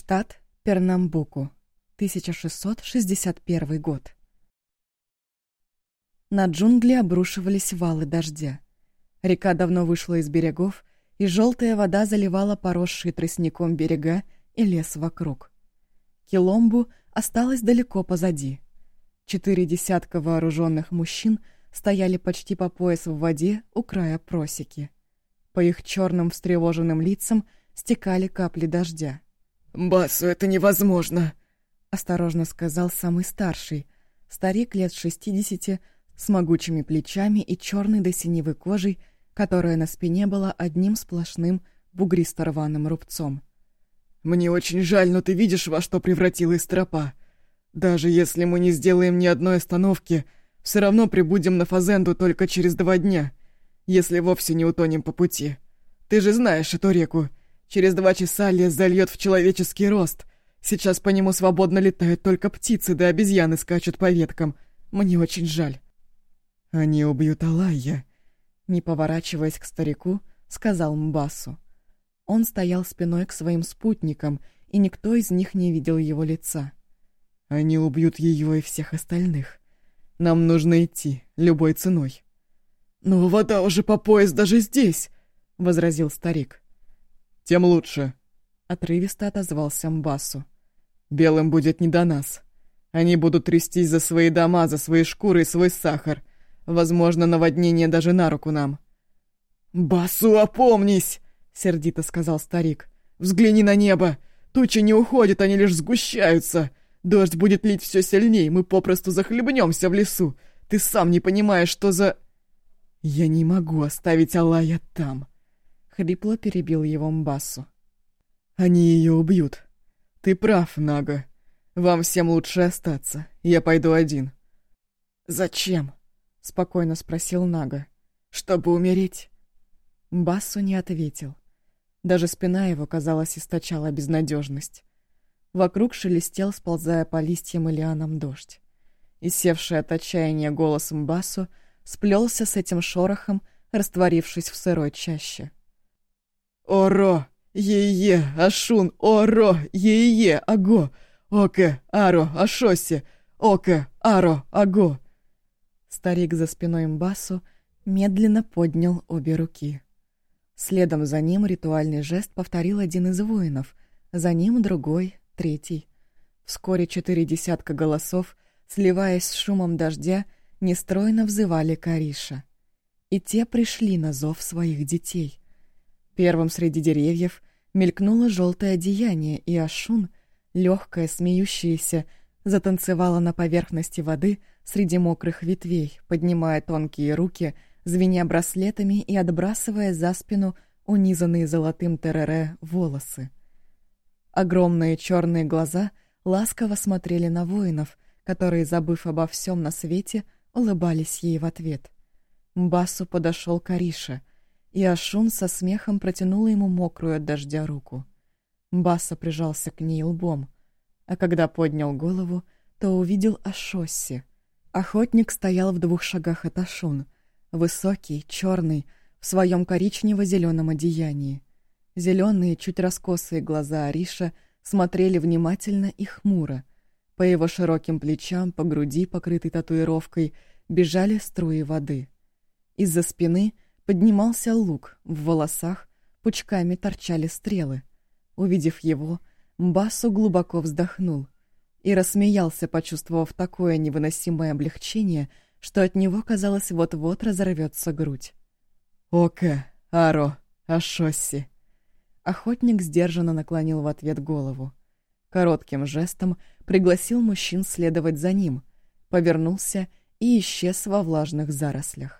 Штат Пернамбуку, 1661 год. На джунгли обрушивались валы дождя. Река давно вышла из берегов, и желтая вода заливала поросшие тростником берега и лес вокруг. Киломбу осталось далеко позади. Четыре десятка вооруженных мужчин стояли почти по пояс в воде у края просеки. По их черным встревоженным лицам стекали капли дождя. «Басу, это невозможно!» — осторожно сказал самый старший, старик лет шестидесяти, с могучими плечами и черной до синевой кожей, которая на спине была одним сплошным бугристо-рваным рубцом. «Мне очень жаль, но ты видишь, во что превратилась тропа. Даже если мы не сделаем ни одной остановки, все равно прибудем на Фазенду только через два дня, если вовсе не утонем по пути. Ты же знаешь эту реку. Через два часа лес зальет в человеческий рост. Сейчас по нему свободно летают только птицы, да обезьяны скачут по веткам. Мне очень жаль». «Они убьют Алайя», — не поворачиваясь к старику, сказал Мбасу. Он стоял спиной к своим спутникам, и никто из них не видел его лица. «Они убьют ее и всех остальных. Нам нужно идти, любой ценой». «Но вода уже по пояс даже здесь», — возразил старик. «Тем лучше», — отрывисто отозвался Мбасу. «Белым будет не до нас. Они будут трястись за свои дома, за свои шкуры и свой сахар. Возможно, наводнение даже на руку нам». «Басу, опомнись!» — сердито сказал старик. «Взгляни на небо! Тучи не уходят, они лишь сгущаются. Дождь будет лить все сильнее, мы попросту захлебнемся в лесу. Ты сам не понимаешь, что за...» «Я не могу оставить Алая там!» — хрипло перебил его Мбасу. «Они ее убьют. Ты прав, Нага. Вам всем лучше остаться. Я пойду один». «Зачем?» — спокойно спросил Нага. «Чтобы умереть?» Басу не ответил. Даже спина его, казалось, источала безнадежность. Вокруг шелестел, сползая по листьям и лианам дождь. И севший от отчаяния голосом Басу сплелся с этим шорохом, растворившись в сырой чаще. «Оро! Е-е! Ашун! Оро! Е-е! Аго! Оке! Аро! Ашоси! Оке! Аро! Аго!» Старик за спиной Мбасу медленно поднял обе руки. Следом за ним ритуальный жест повторил один из воинов, за ним другой, третий. Вскоре четыре десятка голосов, сливаясь с шумом дождя, нестройно взывали Кариша. И те пришли на зов своих детей. Первым среди деревьев мелькнуло желтое одеяние, и Ашун, легкая, смеющаяся, затанцевала на поверхности воды среди мокрых ветвей, поднимая тонкие руки — звеня браслетами и отбрасывая за спину унизанные золотым терере волосы. Огромные черные глаза ласково смотрели на воинов, которые, забыв обо всем на свете, улыбались ей в ответ. Мбасу подошел к Арише, и Ашун со смехом протянула ему мокрую от дождя руку. Мбаса прижался к ней лбом, а когда поднял голову, то увидел Ашосси. Охотник стоял в двух шагах от Ашун — Высокий, черный, в своем коричнево-зеленом одеянии. Зеленые, чуть раскосые глаза Ариша смотрели внимательно и хмуро. По его широким плечам, по груди, покрытой татуировкой, бежали струи воды. Из-за спины поднимался лук, в волосах пучками торчали стрелы. Увидев его, Мбасу глубоко вздохнул и рассмеялся, почувствовав такое невыносимое облегчение — что от него, казалось, вот-вот разорвется грудь. «Оке, Аро, Ашосси!» Охотник сдержанно наклонил в ответ голову. Коротким жестом пригласил мужчин следовать за ним, повернулся и исчез во влажных зарослях.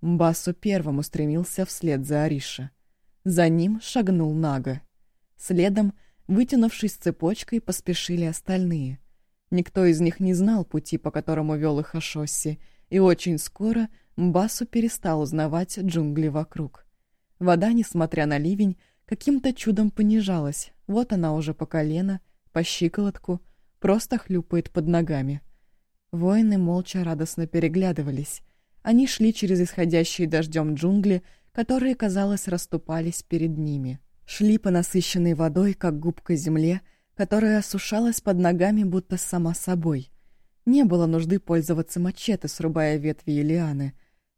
Мбасу первым устремился вслед за Ариша. За ним шагнул Нага. Следом, вытянувшись цепочкой, поспешили остальные — Никто из них не знал пути, по которому вел их Ашосси, и очень скоро Мбасу перестал узнавать джунгли вокруг. Вода, несмотря на ливень, каким-то чудом понижалась, вот она уже по колено, по щиколотку, просто хлюпает под ногами. Воины молча радостно переглядывались. Они шли через исходящие дождем джунгли, которые, казалось, расступались перед ними. Шли по насыщенной водой, как губка земле, которая осушалась под ногами будто сама собой. Не было нужды пользоваться мачете, срубая ветви и лианы.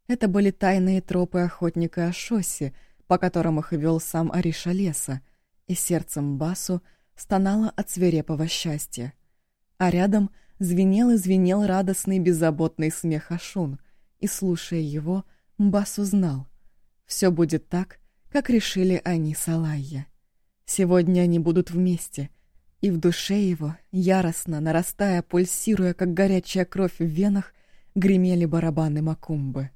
Это были тайные тропы охотника Ашоси, по которым их вел сам Ариша леса, и сердцем Басу стонало от свирепого счастья. А рядом звенел и звенел радостный беззаботный смех Ашун, и, слушая его, Бас узнал. Все будет так, как решили они с Алайя. Сегодня они будут вместе, и в душе его, яростно, нарастая, пульсируя, как горячая кровь в венах, гремели барабаны Макумбы.